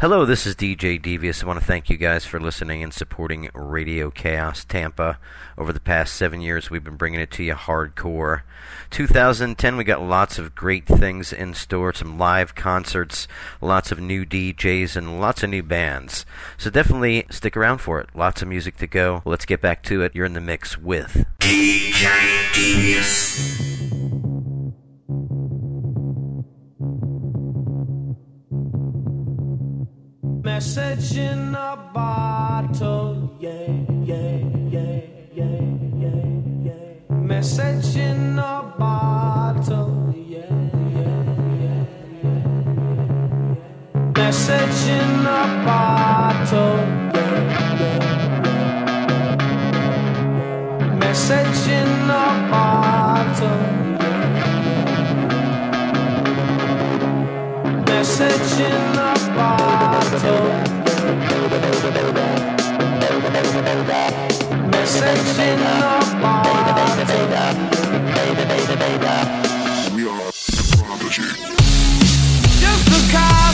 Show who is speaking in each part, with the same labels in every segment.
Speaker 1: Hello, this is DJ Devious. I want to thank you guys for listening and supporting Radio Chaos Tampa. Over the past seven years, we've been bringing it to you hardcore. 2010, we got lots of great things in store some live concerts, lots of new DJs, and lots of new bands. So definitely stick around for it. Lots of music to go. Let's get back to it. You're in the mix with DJ Devious.
Speaker 2: Message in a bottle, yeah, yeah, yeah, yeah, yeah, yeah. Message in a bottle, yeah, yeah, yeah, yeah. Message in a bottle, yeah, yeah, yeah. Message in a bottle. Message in a bottle.
Speaker 3: We are Prodigy.
Speaker 2: Just a castaway,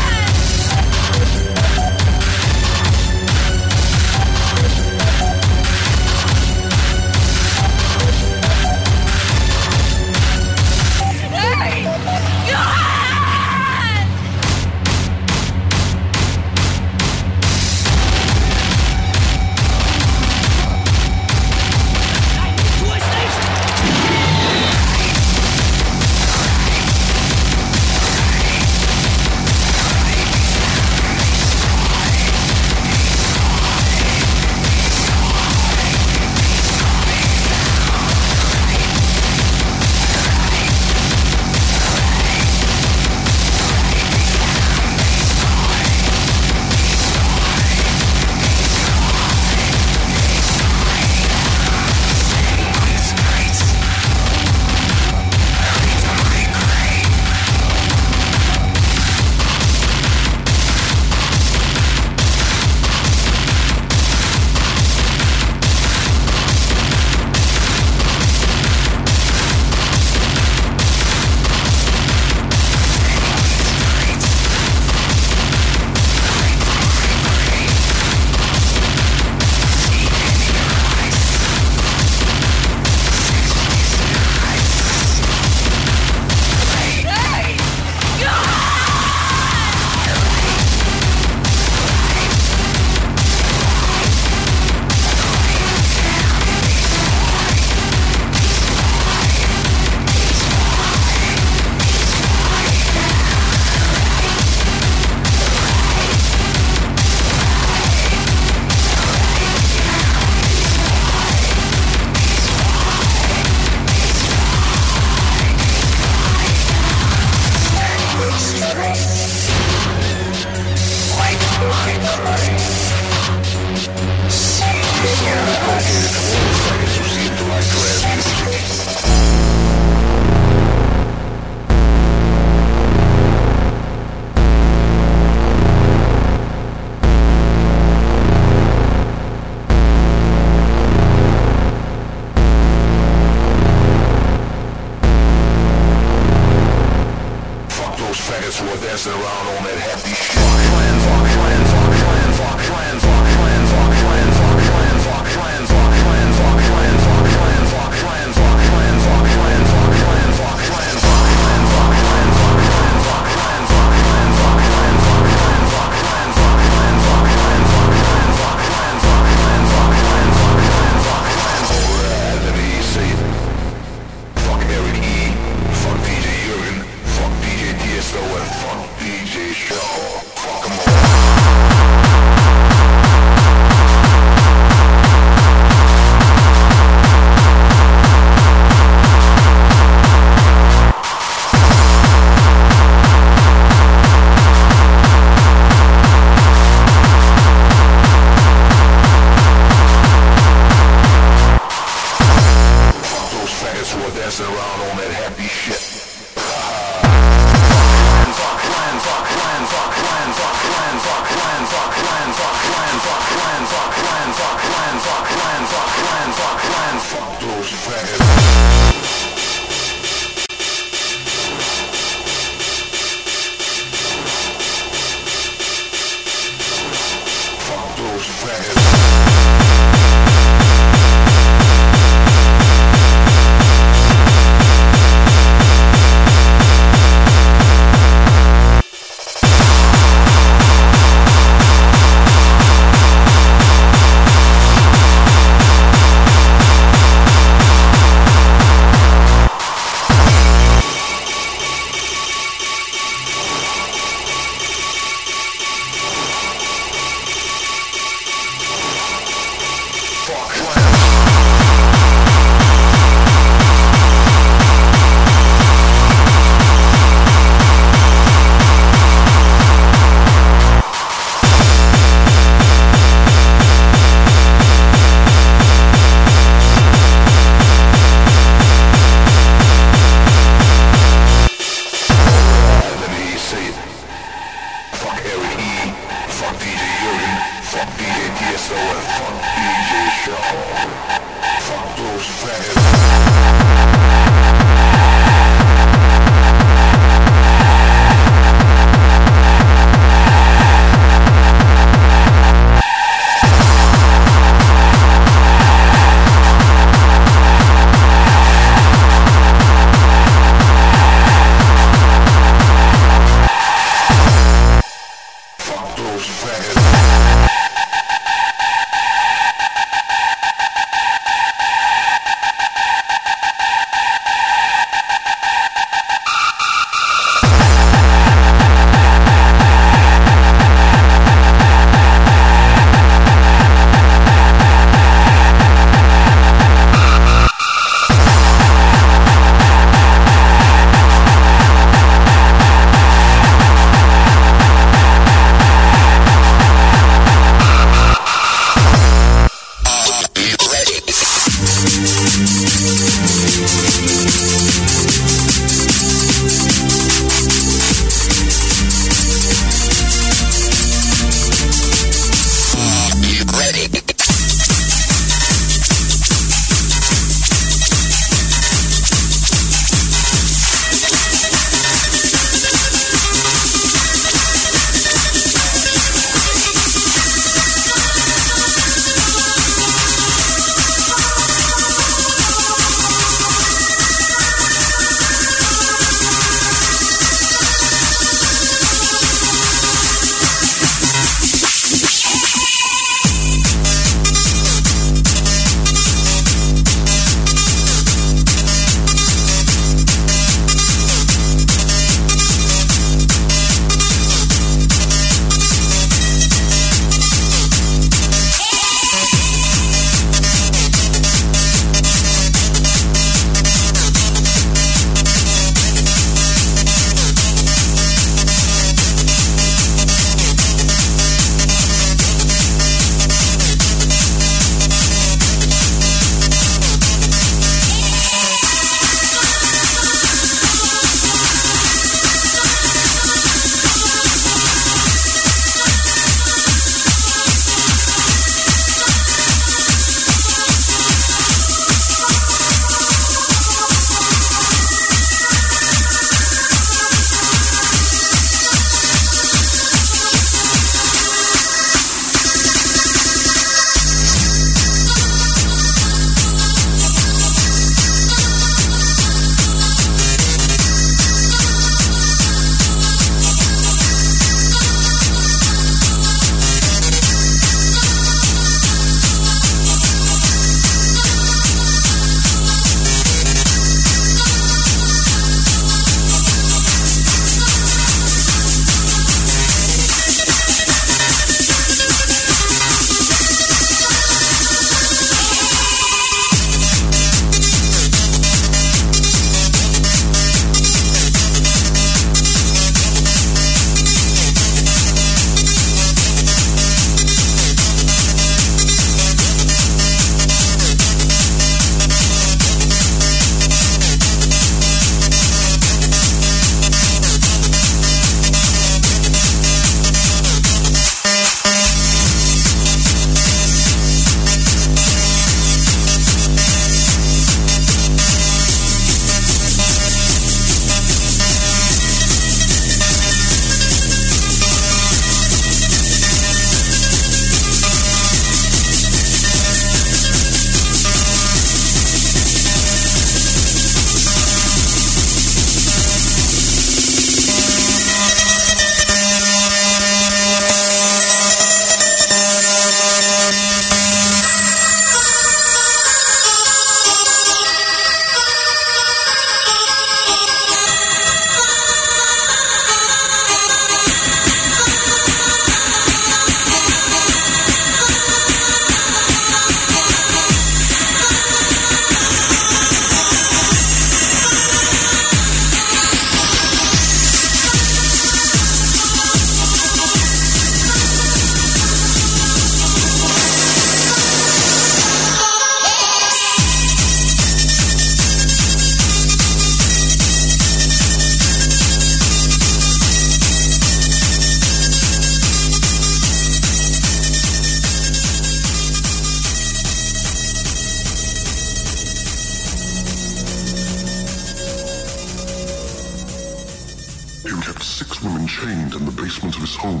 Speaker 3: chained in the basement of his home.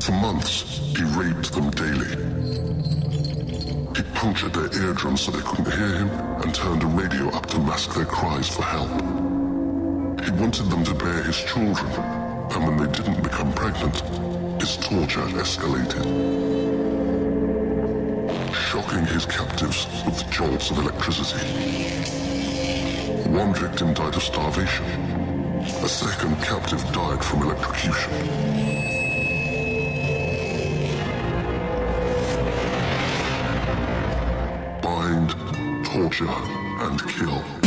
Speaker 3: For months, he raped them daily. He punctured their eardrums so they couldn't hear him and turned a radio up to mask their cries for help. He wanted them to bear his children, and when they didn't become pregnant, his torture escalated. Shocking his captives with jolts of electricity. One victim died of starvation. A second captive died from electrocution. Bind, torture, and kill.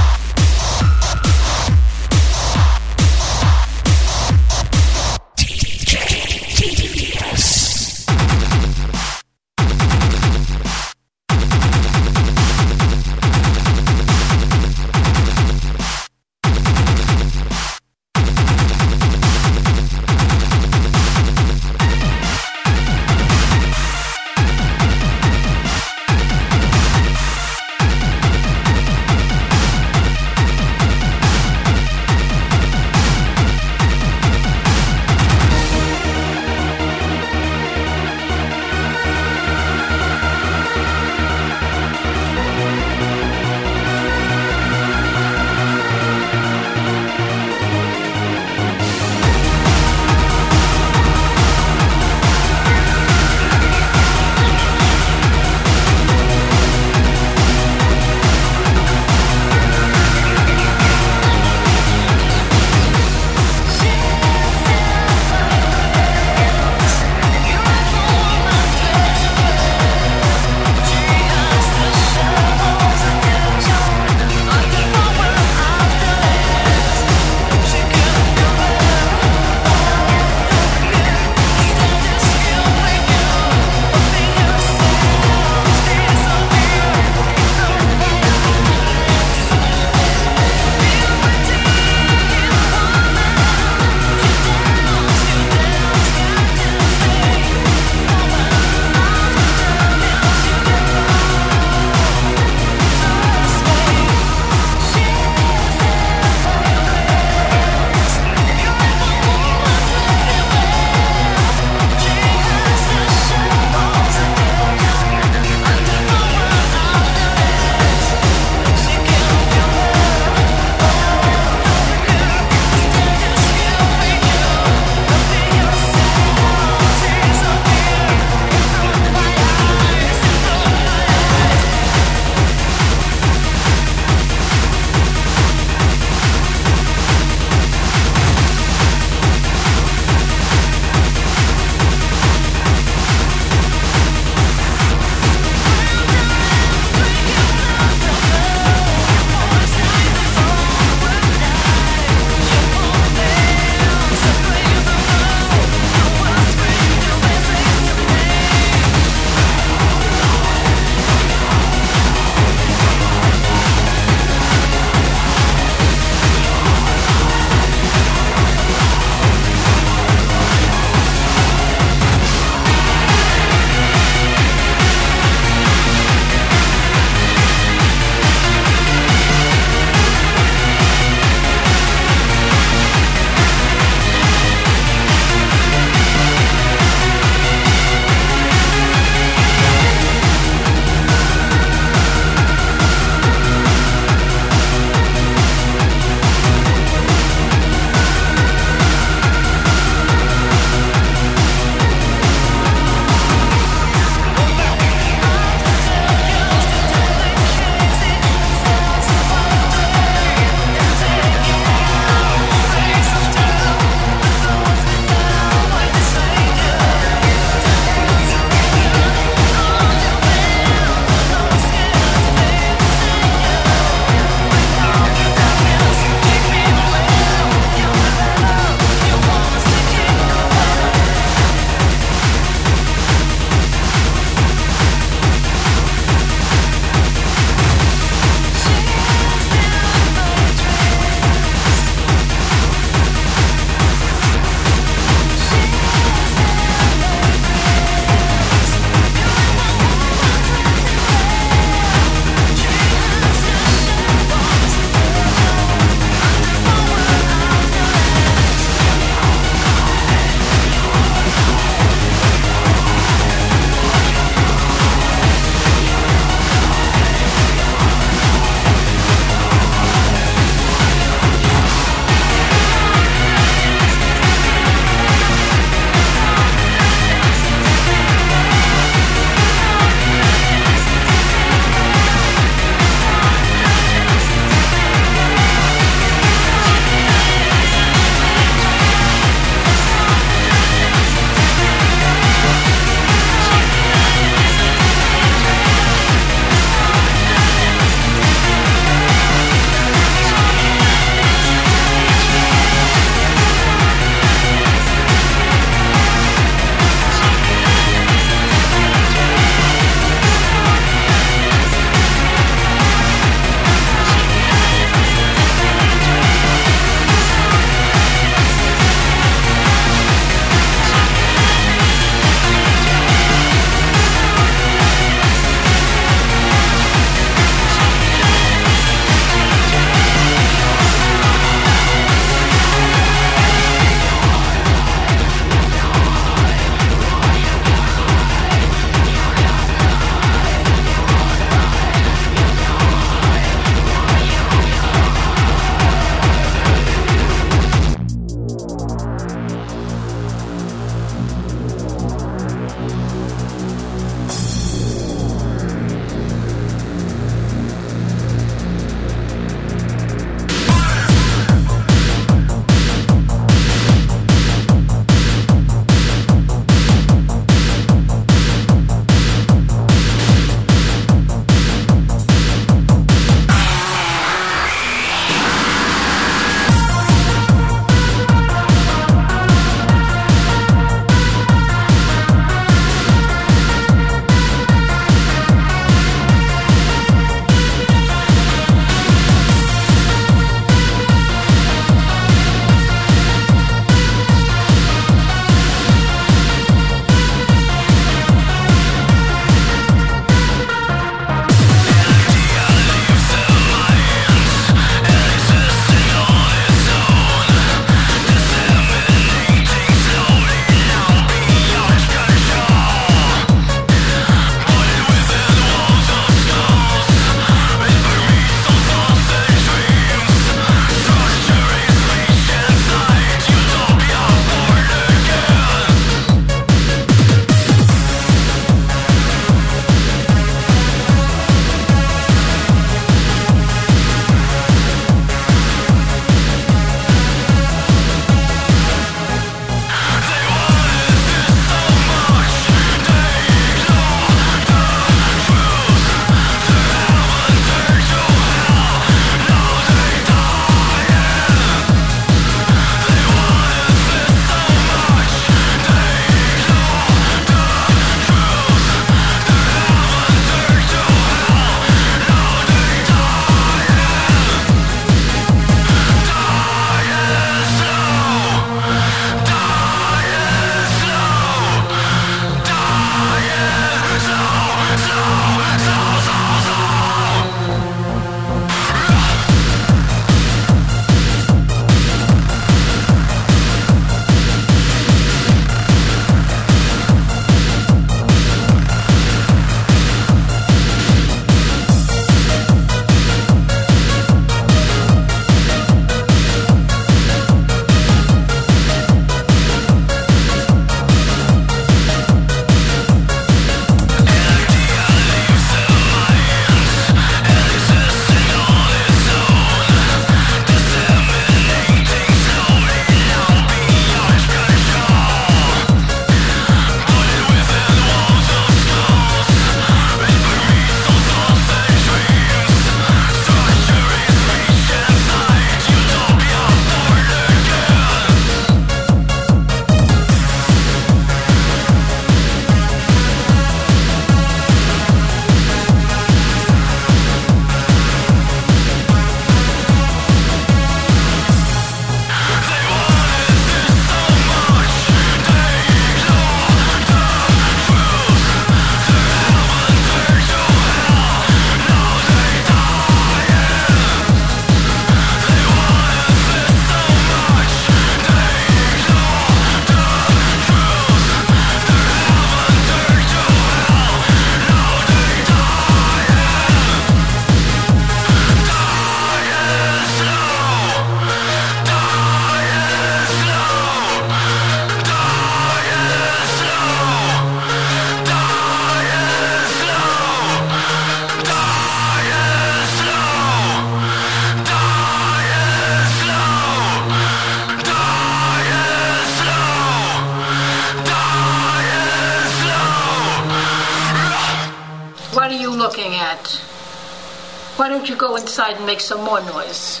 Speaker 2: Inside and make some more noise?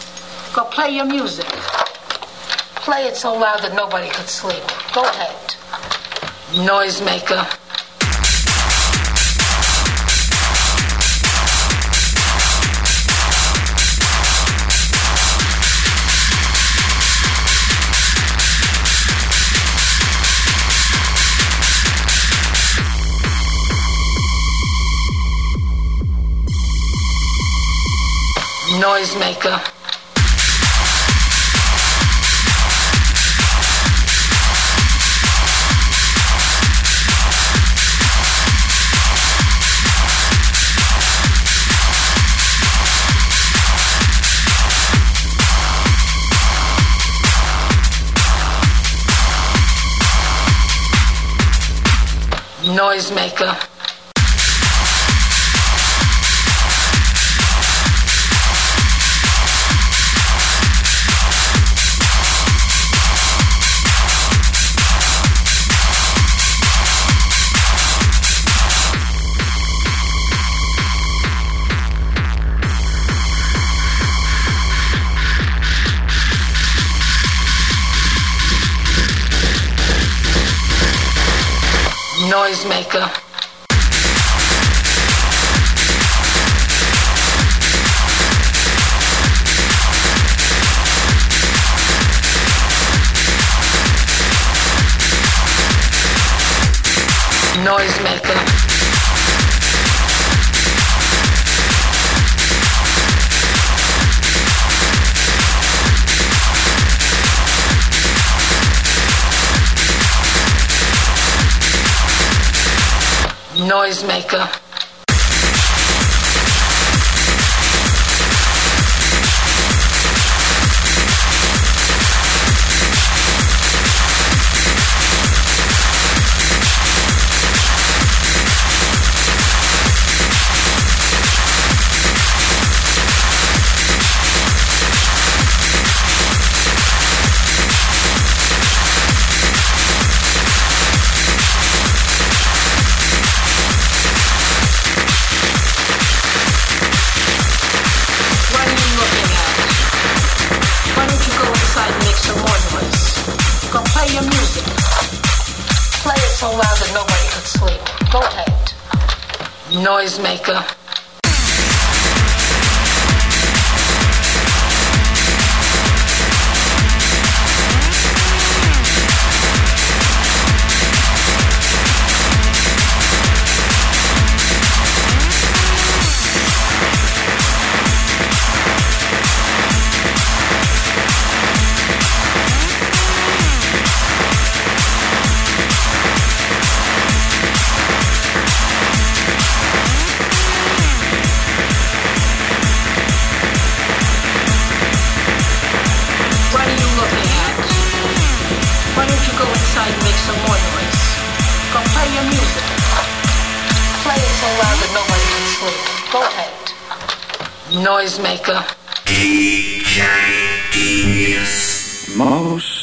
Speaker 2: Go play your music. Play it so loud that nobody could sleep. Go ahead. Noisemaker. Noisemaker. Noisemaker. Noisemaker. Noisemaker. Noisemaker. Noisemaker. Noisemaker.
Speaker 4: Most